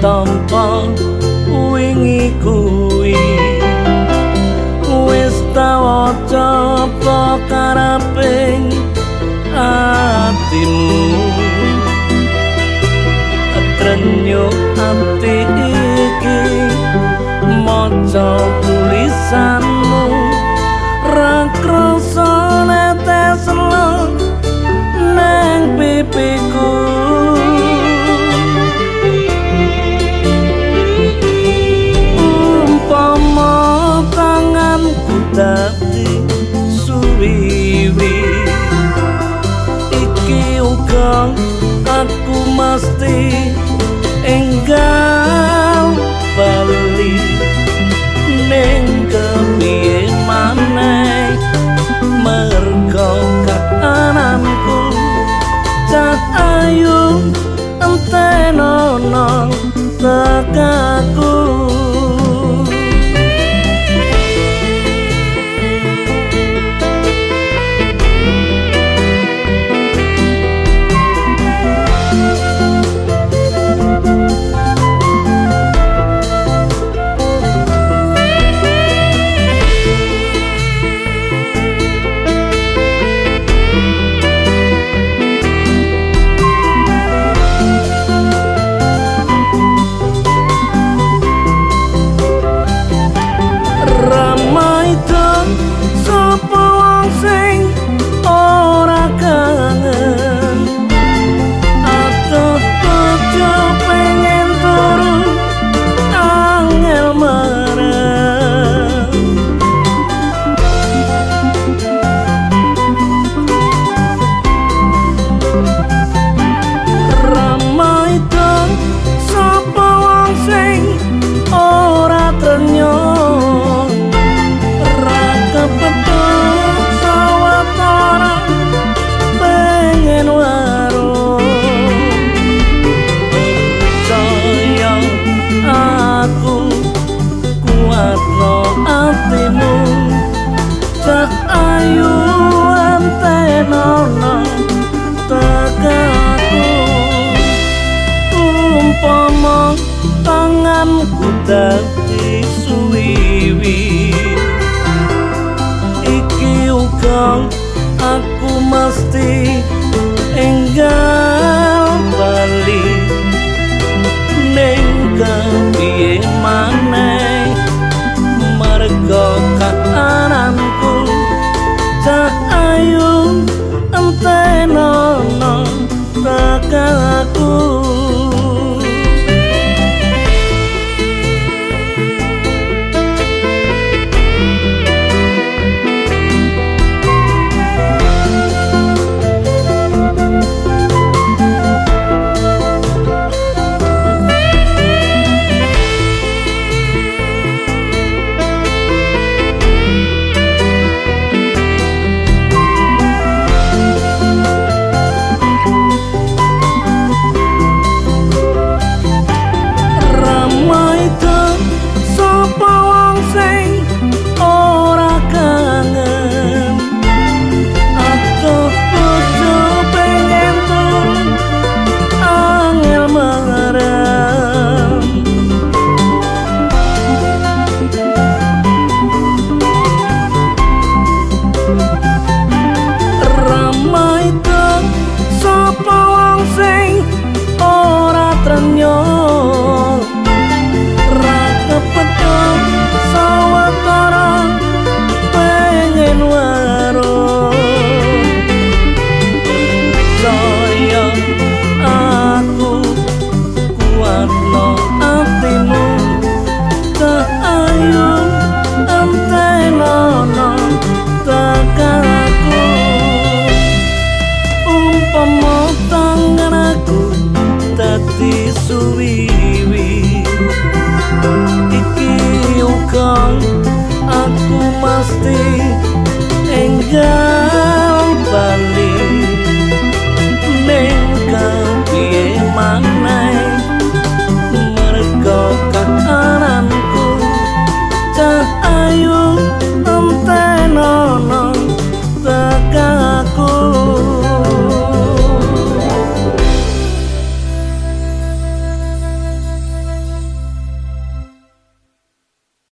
tanpa wingi kuwi. Wis tau aja karaping atimu. Atrenyo ati iki maca tulisan be that is we.